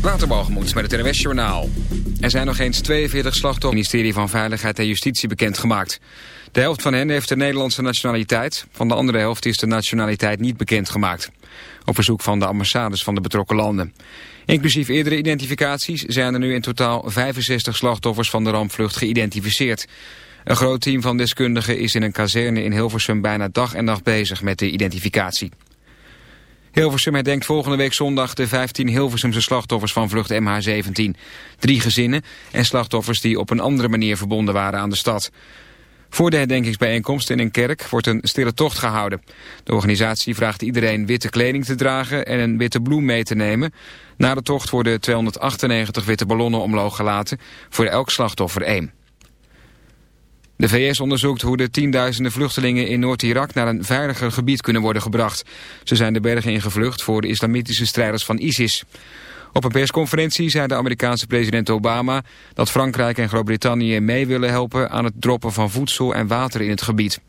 Waterbalgemoed met het NWS Journaal. Er zijn nog eens 42 slachtoffers. Het ministerie van Veiligheid en Justitie bekendgemaakt. De helft van hen heeft de Nederlandse nationaliteit. Van de andere helft is de nationaliteit niet bekendgemaakt. Op verzoek van de ambassades van de betrokken landen. Inclusief eerdere identificaties zijn er nu in totaal 65 slachtoffers van de rampvlucht geïdentificeerd. Een groot team van deskundigen is in een kazerne in Hilversum bijna dag en nacht bezig met de identificatie. Hilversum herdenkt volgende week zondag de 15 Hilversumse slachtoffers van vlucht MH17. Drie gezinnen en slachtoffers die op een andere manier verbonden waren aan de stad. Voor de herdenkingsbijeenkomst in een kerk wordt een stille tocht gehouden. De organisatie vraagt iedereen witte kleding te dragen en een witte bloem mee te nemen. Na de tocht worden 298 witte ballonnen omloog gelaten, voor elk slachtoffer één. De VS onderzoekt hoe de tienduizenden vluchtelingen in Noord-Irak naar een veiliger gebied kunnen worden gebracht. Ze zijn de bergen ingevlucht voor de islamitische strijders van ISIS. Op een persconferentie zei de Amerikaanse president Obama dat Frankrijk en Groot-Brittannië mee willen helpen aan het droppen van voedsel en water in het gebied.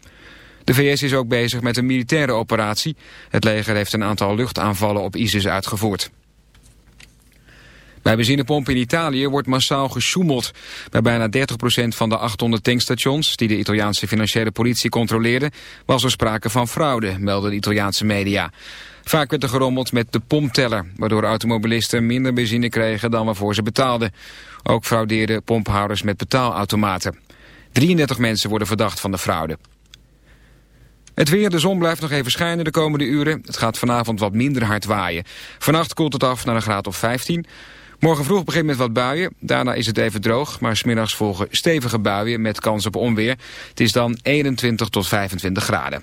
De VS is ook bezig met een militaire operatie. Het leger heeft een aantal luchtaanvallen op ISIS uitgevoerd. Bij benzinepompen in Italië wordt massaal gesjoemeld. Bij bijna 30% van de 800 tankstations die de Italiaanse financiële politie controleerde... was er sprake van fraude, melden de Italiaanse media. Vaak werd er gerommeld met de pompteller, waardoor automobilisten minder benzine kregen dan waarvoor ze betaalden. Ook fraudeerden pomphouders met betaalautomaten. 33 mensen worden verdacht van de fraude. Het weer, de zon blijft nog even schijnen de komende uren. Het gaat vanavond wat minder hard waaien. Vannacht koelt het af naar een graad of 15. Morgen vroeg begint met wat buien. Daarna is het even droog, maar smiddags volgen stevige buien met kans op onweer. Het is dan 21 tot 25 graden.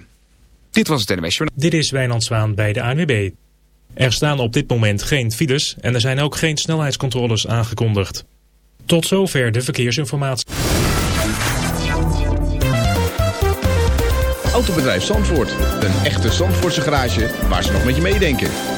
Dit was het NMS Dit is Wijnand Zwaan bij de ANWB. Er staan op dit moment geen files en er zijn ook geen snelheidscontroles aangekondigd. Tot zover de verkeersinformatie. Autobedrijf Zandvoort. Een echte Zandvoortse garage waar ze nog met je meedenken.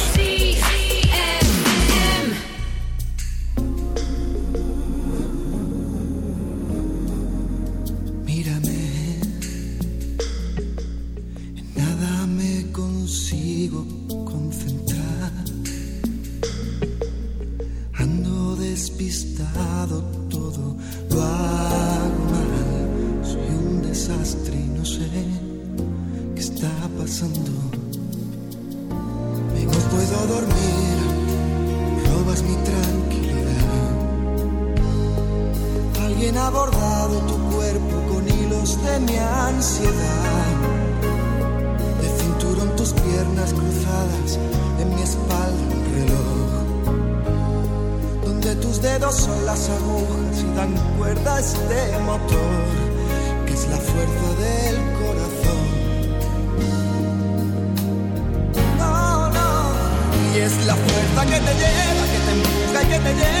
Empuja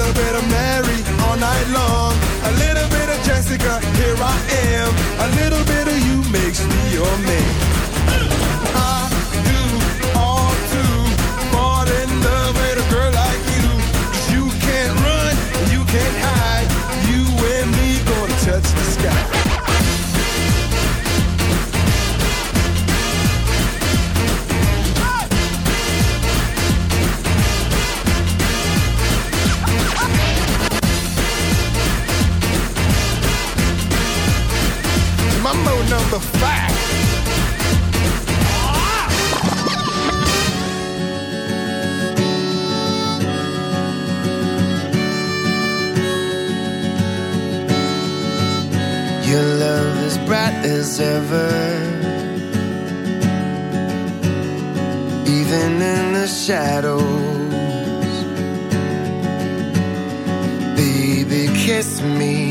Number five. Your love is bright as ever. Even in the shadows. Baby, kiss me.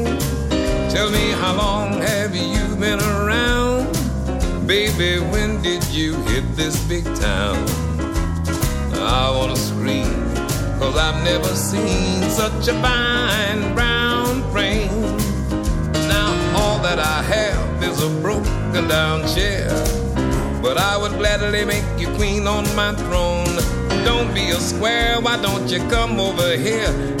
Tell me how long have you been around? Baby, when did you hit this big town? I wanna scream, cause I've never seen such a fine brown frame. Now all that I have is a broken down chair. But I would gladly make you queen on my throne. Don't be a square, why don't you come over here?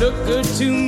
look good to me,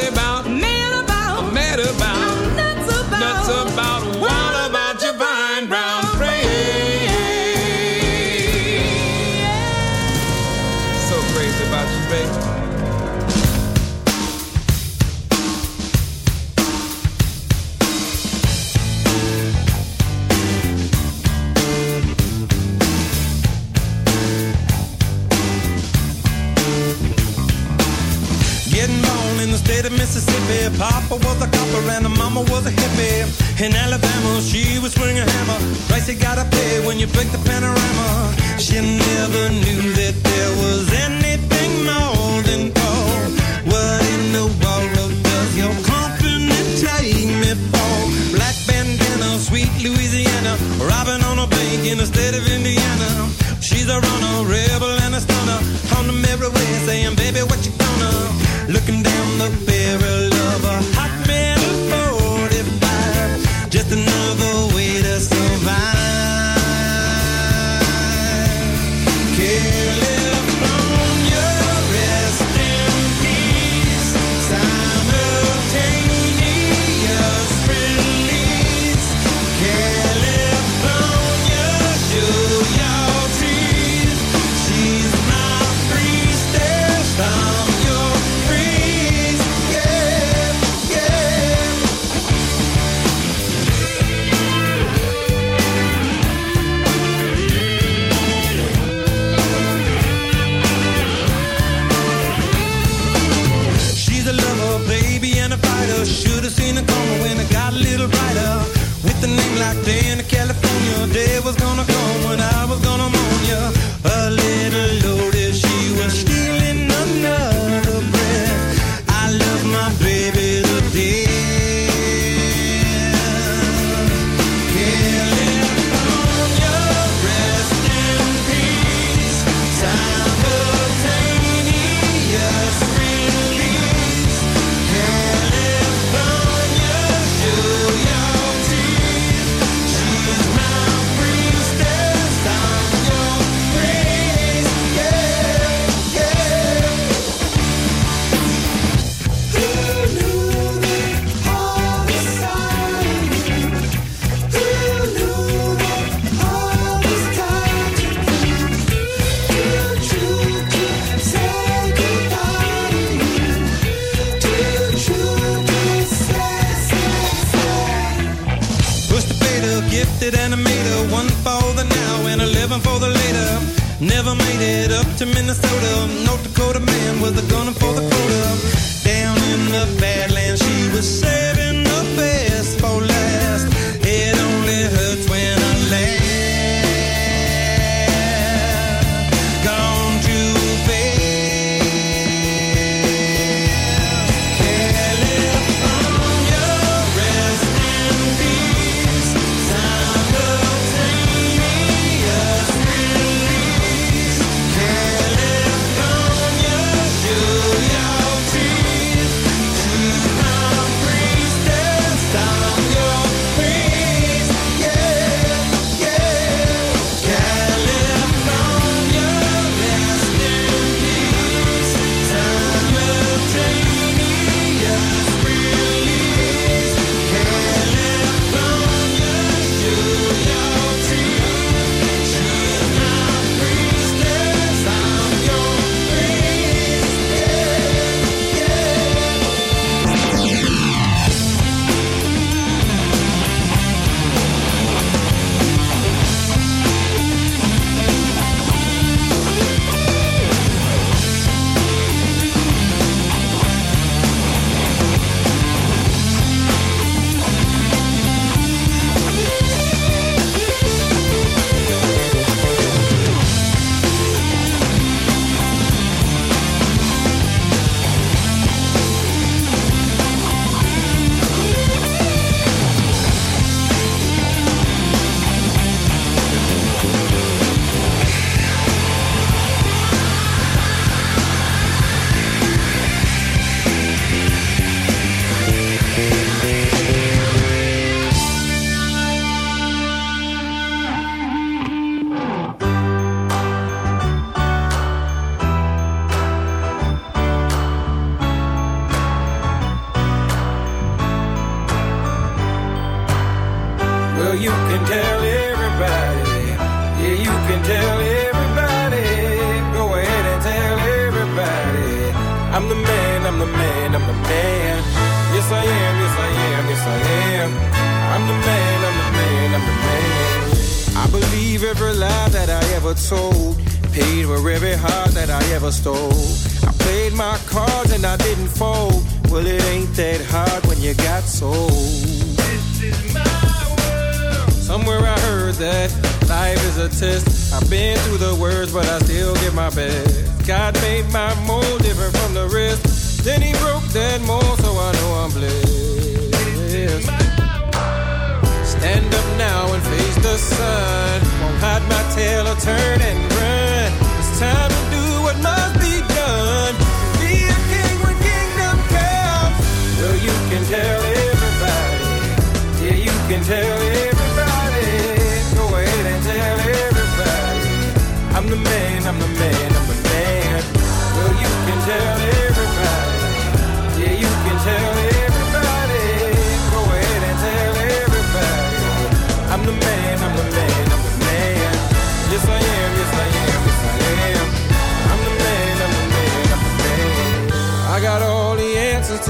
Then he broke that mold, so I know I'm blessed. Stand up now and face the sun. Won't hide my tail or turn and run. It's time to do what must be done. Be a king when kingdom comes. Well, you can tell everybody. Yeah, you can tell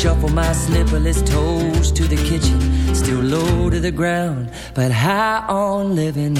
shuffle my slipperless toes to the kitchen. Still low to the ground, but high on living.